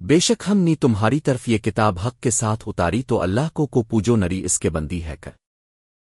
بے شک ہم نی تمہاری طرف یہ کتاب حق کے ساتھ اتاری تو اللہ کو کو پوجو نری اس کے بندی ہے کر